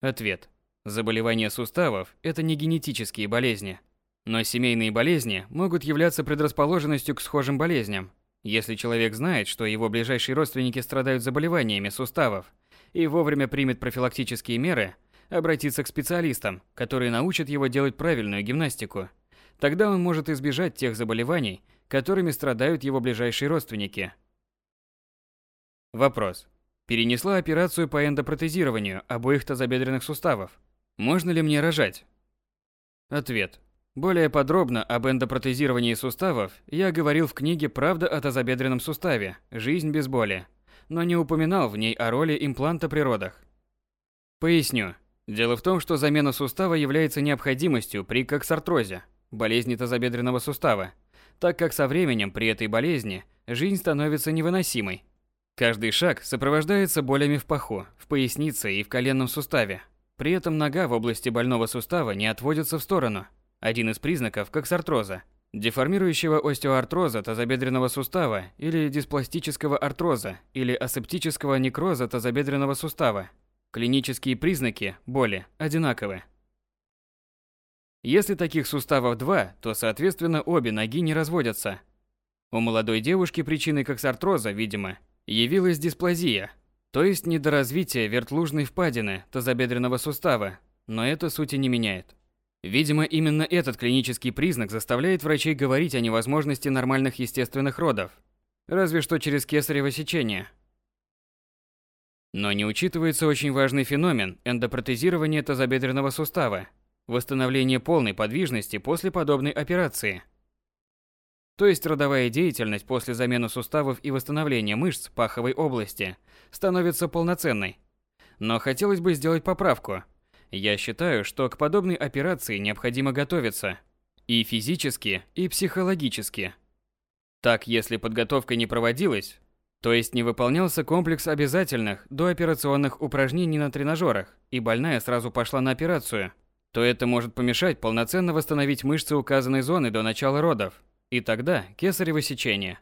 Ответ. Заболевания суставов – это не генетические болезни. Но семейные болезни могут являться предрасположенностью к схожим болезням. Если человек знает, что его ближайшие родственники страдают заболеваниями суставов, и вовремя примет профилактические меры, обратиться к специалистам, которые научат его делать правильную гимнастику, тогда он может избежать тех заболеваний, которыми страдают его ближайшие родственники. Вопрос. Перенесла операцию по эндопротезированию обоих тазобедренных суставов. Можно ли мне рожать? Ответ. Более подробно об эндопротезировании суставов я говорил в книге «Правда о тазобедренном суставе. Жизнь без боли», но не упоминал в ней о роли импланта при родах. Поясню. Дело в том, что замена сустава является необходимостью при коксартрозе, болезни тазобедренного сустава, так как со временем при этой болезни жизнь становится невыносимой. Каждый шаг сопровождается болями в паху, в пояснице и в коленном суставе, при этом нога в области больного сустава не отводится в сторону. Один из признаков коксартроза, деформирующего остеоартроза тазобедренного сустава или диспластического артроза или асептического некроза тазобедренного сустава. Клинические признаки боли одинаковы. Если таких суставов два, то соответственно обе ноги не разводятся. У молодой девушки причиной коксартроза, видимо, явилась дисплазия, то есть недоразвитие вертлужной впадины тазобедренного сустава, но это сути не меняет. Видимо, именно этот клинический признак заставляет врачей говорить о невозможности нормальных естественных родов, разве что через кесарево сечение. Но не учитывается очень важный феномен эндопротезирования тазобедренного сустава, восстановление полной подвижности после подобной операции – то есть родовая деятельность после замены суставов и восстановления мышц паховой области становится полноценной. Но хотелось бы сделать поправку. Я считаю, что к подобной операции необходимо готовиться. И физически, и психологически. Так, если подготовка не проводилась, то есть не выполнялся комплекс обязательных дооперационных упражнений на тренажерах, и больная сразу пошла на операцию, то это может помешать полноценно восстановить мышцы указанной зоны до начала родов, и тогда кесарево сечение.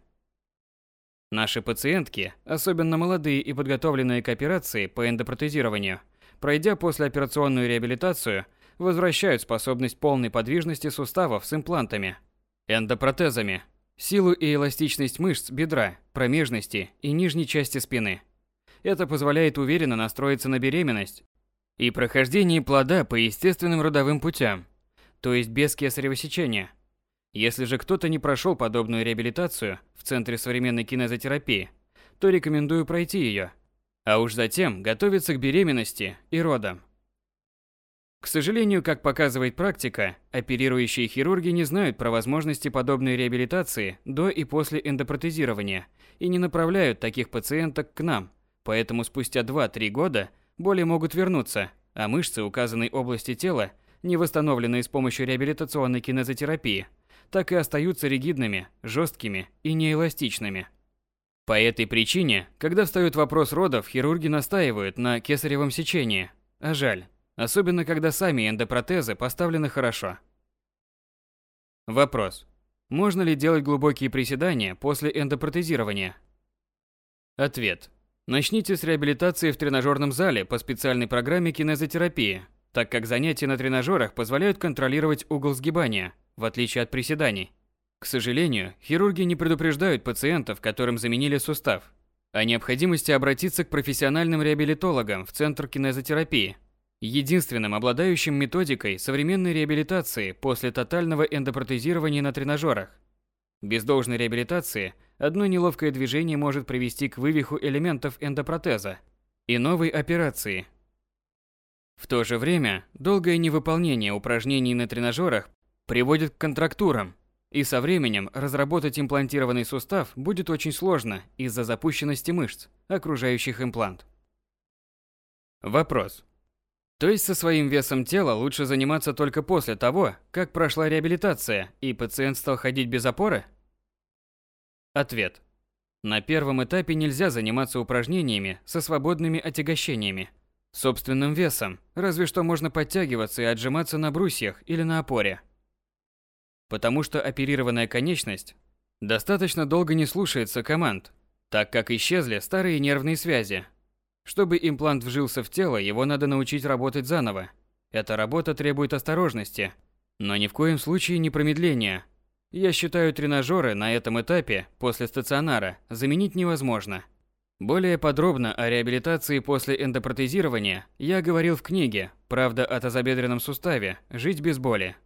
Наши пациентки, особенно молодые и подготовленные к операции по эндопротезированию, пройдя послеоперационную реабилитацию, возвращают способность полной подвижности суставов с имплантами, эндопротезами, силу и эластичность мышц бедра, промежности и нижней части спины. Это позволяет уверенно настроиться на беременность и прохождение плода по естественным родовым путям, то есть без кесарево сечения. Если же кто-то не прошел подобную реабилитацию в Центре современной кинезотерапии, то рекомендую пройти ее, а уж затем готовиться к беременности и родам. К сожалению, как показывает практика, оперирующие хирурги не знают про возможности подобной реабилитации до и после эндопротезирования и не направляют таких пациенток к нам, поэтому спустя 2-3 года боли могут вернуться, а мышцы указанной области тела, не восстановленные с помощью реабилитационной кинезотерапии, так и остаются ригидными, жесткими и неэластичными. По этой причине, когда встает вопрос родов, хирурги настаивают на кесаревом сечении, а жаль, особенно когда сами эндопротезы поставлены хорошо. Вопрос. Можно ли делать глубокие приседания после эндопротезирования? Ответ. Начните с реабилитации в тренажерном зале по специальной программе кинезотерапии, так как занятия на тренажерах позволяют контролировать угол сгибания, в отличие от приседаний. К сожалению, хирурги не предупреждают пациентов, которым заменили сустав, о необходимости обратиться к профессиональным реабилитологам в Центр кинезотерапии, единственным обладающим методикой современной реабилитации после тотального эндопротезирования на тренажерах. Без должной реабилитации одно неловкое движение может привести к вывиху элементов эндопротеза и новой операции. В то же время, долгое невыполнение упражнений на тренажерах приводит к контрактурам, и со временем разработать имплантированный сустав будет очень сложно из-за запущенности мышц, окружающих имплант. Вопрос. То есть со своим весом тела лучше заниматься только после того, как прошла реабилитация и пациент стал ходить без опоры? Ответ. На первом этапе нельзя заниматься упражнениями со свободными отягощениями, собственным весом, разве что можно подтягиваться и отжиматься на брусьях или на опоре. Потому что оперированная конечность достаточно долго не слушается команд, так как исчезли старые нервные связи, чтобы имплант вжился в тело, его надо научить работать заново. Эта работа требует осторожности, но ни в коем случае не промедления. Я считаю, тренажеры на этом этапе, после стационара, заменить невозможно. Более подробно о реабилитации после эндопротезирования я говорил в книге «Правда о тазобедренном суставе. Жить без боли».